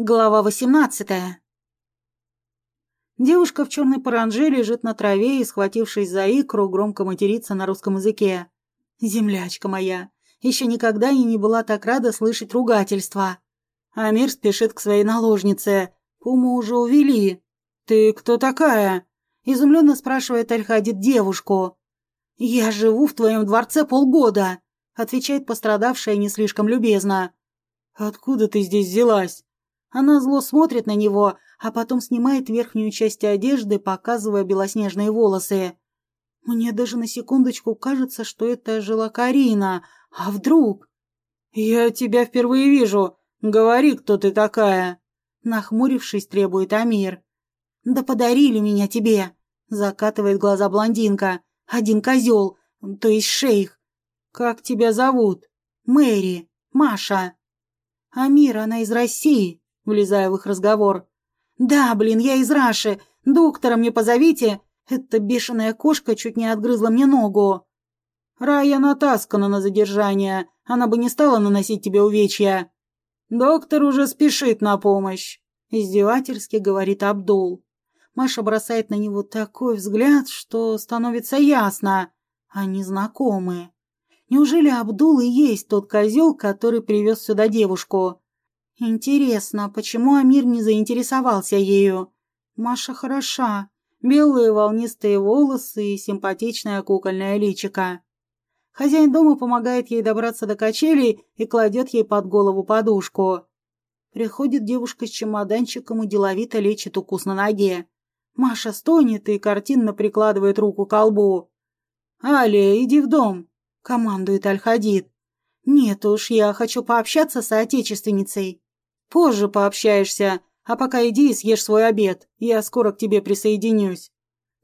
Глава восемнадцатая. Девушка в черной паранже лежит на траве и, схватившись за икру, громко матерится на русском языке. «Землячка моя! Еще никогда я не была так рада слышать ругательства!» Амир спешит к своей наложнице. Пуму уже увели. «Ты кто такая?» Изумленно спрашивает Альхадит девушку. «Я живу в твоем дворце полгода», отвечает пострадавшая не слишком любезно. «Откуда ты здесь взялась?» Она зло смотрит на него, а потом снимает верхнюю часть одежды, показывая белоснежные волосы. Мне даже на секундочку кажется, что это жила Карина. А вдруг? «Я тебя впервые вижу. Говори, кто ты такая!» Нахмурившись, требует Амир. «Да подарили меня тебе!» Закатывает глаза блондинка. «Один козел, то есть шейх. Как тебя зовут?» «Мэри. Маша». «Амир, она из России влезая в их разговор. «Да, блин, я из Раши. Доктора мне позовите. Эта бешеная кошка чуть не отгрызла мне ногу». «Рая натаскана на задержание. Она бы не стала наносить тебе увечья». «Доктор уже спешит на помощь», — издевательски говорит Абдул. Маша бросает на него такой взгляд, что становится ясно. Они знакомы. Неужели Абдул и есть тот козел, который привез сюда девушку? Интересно, почему Амир не заинтересовался ею? Маша хороша. Белые волнистые волосы и симпатичная кукольная личика. Хозяин дома помогает ей добраться до качелей и кладет ей под голову подушку. Приходит девушка с чемоданчиком и деловито лечит укус на ноге. Маша стонет и картинно прикладывает руку к колбу. «Алия, иди в дом», — командует Аль-Хадид. «Нет уж, я хочу пообщаться с отечественницей». Позже пообщаешься, а пока иди и съешь свой обед. Я скоро к тебе присоединюсь.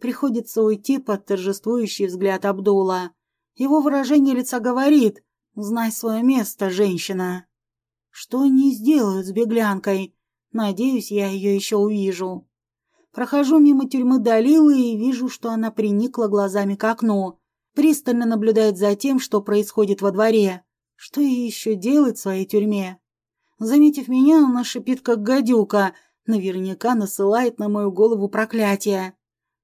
Приходится уйти под торжествующий взгляд Абдула. Его выражение лица говорит «Знай свое место, женщина». Что они сделают с беглянкой? Надеюсь, я ее еще увижу. Прохожу мимо тюрьмы Далилы и вижу, что она приникла глазами к окну. Пристально наблюдает за тем, что происходит во дворе. Что ей еще делать в своей тюрьме? Заметив меня, она шипит, как гадюка, наверняка насылает на мою голову проклятие.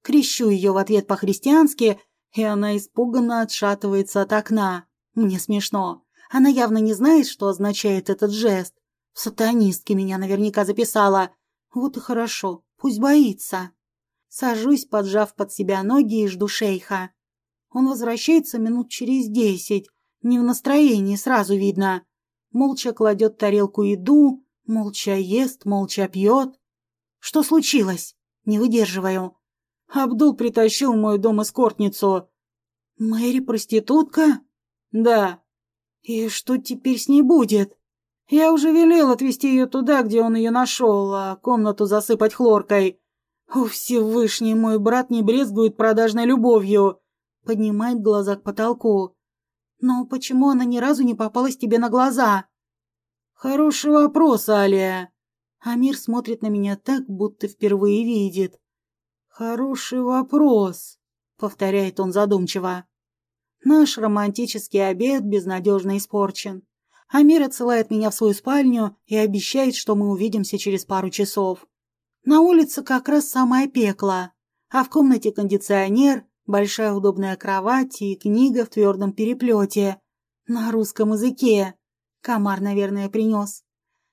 Крещу ее в ответ по-христиански, и она испуганно отшатывается от окна. Мне смешно. Она явно не знает, что означает этот жест. В сатанистке меня наверняка записала. Вот и хорошо, пусть боится. Сажусь, поджав под себя ноги и жду шейха. Он возвращается минут через десять. Не в настроении, сразу видно молча кладет тарелку еду, молча ест, молча пьет. Что случилось? Не выдерживаю. Абдул притащил в мой дом эскортницу. Мэри проститутка? Да. И что теперь с ней будет? Я уже велел отвезти ее туда, где он ее нашел, а комнату засыпать хлоркой. О, Всевышний, мой брат не брезгует продажной любовью. Поднимает глаза к потолку. Но почему она ни разу не попалась тебе на глаза? Хороший вопрос, Алия. Амир смотрит на меня так, будто впервые видит. Хороший вопрос, повторяет он задумчиво. Наш романтический обед безнадежно испорчен. Амир отсылает меня в свою спальню и обещает, что мы увидимся через пару часов. На улице как раз самое пекло, а в комнате кондиционер, большая удобная кровать и книга в твердом переплете. На русском языке. Комар, наверное, принес.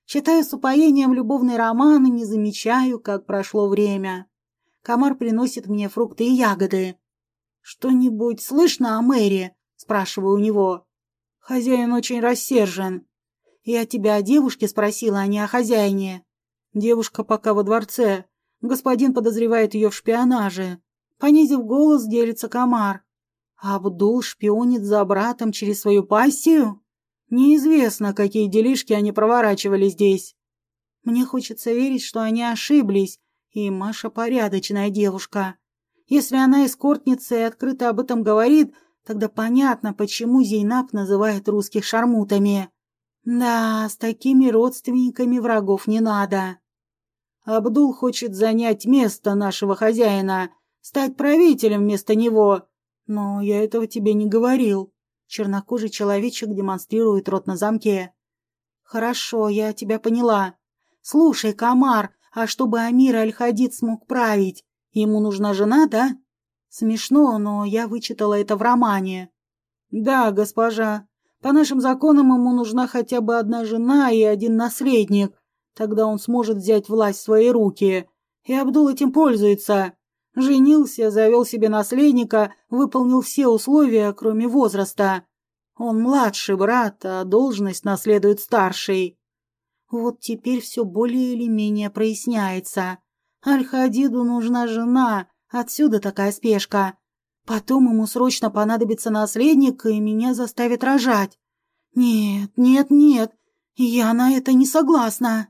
Читаю с упоением любовный роман и не замечаю, как прошло время. Комар приносит мне фрукты и ягоды. «Что-нибудь слышно о Мэри?» – спрашиваю у него. Хозяин очень рассержен. Я тебя о девушке спросила, а не о хозяине. Девушка пока во дворце. Господин подозревает ее в шпионаже. Понизив голос, делится комар. Абдул шпионит за братом через свою пассию? Неизвестно, какие делишки они проворачивали здесь. Мне хочется верить, что они ошиблись, и Маша порядочная девушка. Если она эскортница и открыто об этом говорит, тогда понятно, почему Зейнаб называет русских шармутами. Да, с такими родственниками врагов не надо. Абдул хочет занять место нашего хозяина, стать правителем вместо него. Но я этого тебе не говорил. Чернокожий человечек демонстрирует рот на замке. Хорошо, я тебя поняла. Слушай, Камар, а чтобы Амир Аль-Хадид смог править, ему нужна жена, да? Смешно, но я вычитала это в романе. Да, госпожа. По нашим законам ему нужна хотя бы одна жена и один наследник. Тогда он сможет взять власть в свои руки. И Абдул этим пользуется. Женился, завел себе наследника, выполнил все условия, кроме возраста. Он младший брат, а должность наследует старший. Вот теперь все более или менее проясняется. Аль-Хадиду нужна жена, отсюда такая спешка. Потом ему срочно понадобится наследник, и меня заставят рожать. Нет, нет, нет, я на это не согласна.